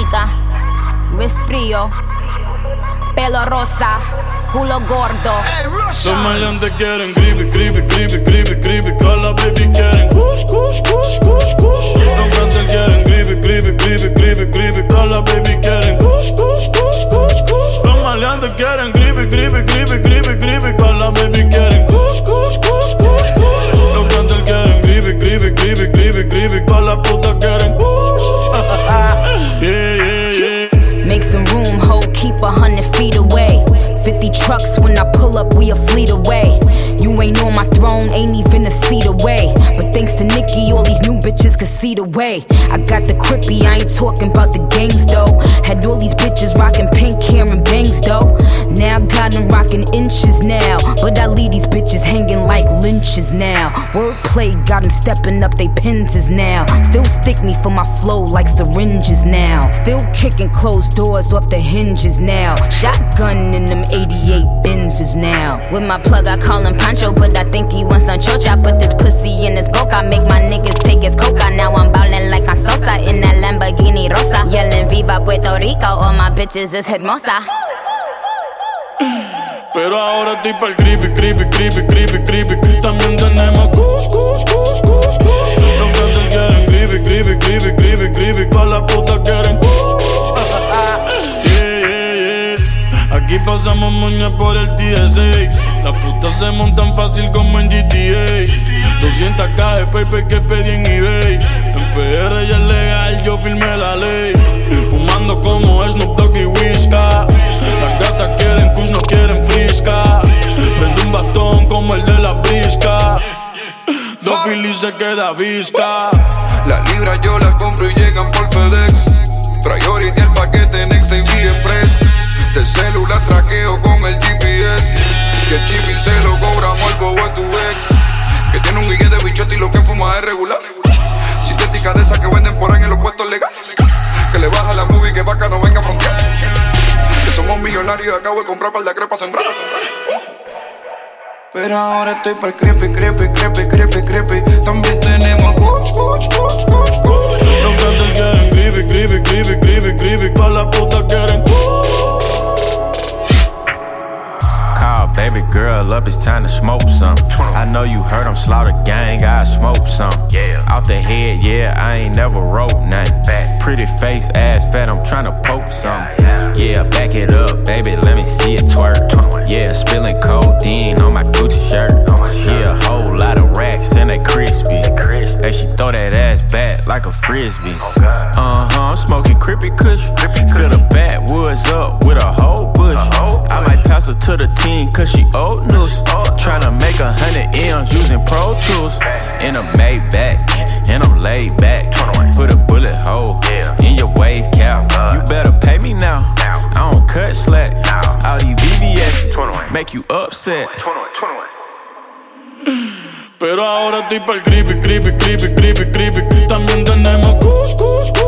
canica, wrist frío, pelo rosa, culo gordo. Los maleantes quieren gripe, gripe, gripe, gripe, gripe. Call baby quieren kush, kush, kush, kush, kush. Los cantantes quieren gripe, gripe, gripe, gripe, gripe. Call baby quieren kush, kush, kush, kush, kush. Los maleantes quieren gripe, gripe, gripe, gripe, feet away. 50 trucks when I pull up, we a fleet away. You ain't on my throne, ain't even a seat away. But thanks to Nicki, all these new bitches can see the way. I got the crippy, I ain't talking about the gangs though. Had all these bitches rocking pink hair and bangs though. Now got them rocking inches now. But I leave these Wordplay got them stepping up they penses now. Still stick me for my flow like syringes now. Still kicking closed doors off the hinges now. Shotgun in them 88 Benzes now. With my plug, I call him Pancho, but I think he wants some chocha. Put this pussy in his boca, make my niggas take his coca. Now I'm ballin' like I'm Sosa in that Lamborghini Rosa. Yelling Viva Puerto Rico, all my bitches is hermosa. Pero ahora estoy pa'l creepy, creepy, creepy, creepy, creepy. También tenemos kush, kush, kush, kush, kush. Los cantantes quieren creepy, creepy, creepy, creepy, creepy. Pa' la puta quieren kush. yeah, yeah, yeah. Aquí pasamos moña por el TSA. Las putas se montan fácil como en GTA. 200k de paper que pedí en eBay. En PR ya es legal, yo firmé la ley. Phillies se queda visca. Las libras yo las compro y llegan por FedEx. Priority el paquete Next TV Express. De celular traqueo con el GPS. Que el chip se lo cobramos al bobo de tu ex. Que tiene un guille de bichote y lo que fuma es regular. Sintética de esas que venden por ahí en los puestos legales. Que le baja la movie que vaca no venga a frontear. Que somos millonarios y acabo de comprar par de crepas sembrar. Pero ahora estoy para creepy, creepy, creepy. Girl up, it's time to smoke some. I know you heard I'm slaughter gang, I smoke some. Yeah. Out the head, yeah, I ain't never wrote nothing. Pretty face, ass fat, I'm tryna poke some. Yeah, back it up, baby, let me see it twerk. Yeah, spilling codeine on my Gucci shirt. Yeah, a whole lot of racks and they crispy. Hey, she throw that ass back like a frisbee. Uh huh, I'm smoking crippy the In a Maybach, and I'm laid back. Put a bullet hole in your wave cap. You better pay me now. I don't cut slack. All these VVS make you upset. Pero ahora estoy pa'l creepy, creepy, creepy, creepy, creepy. También tenemos kush, kush, kush,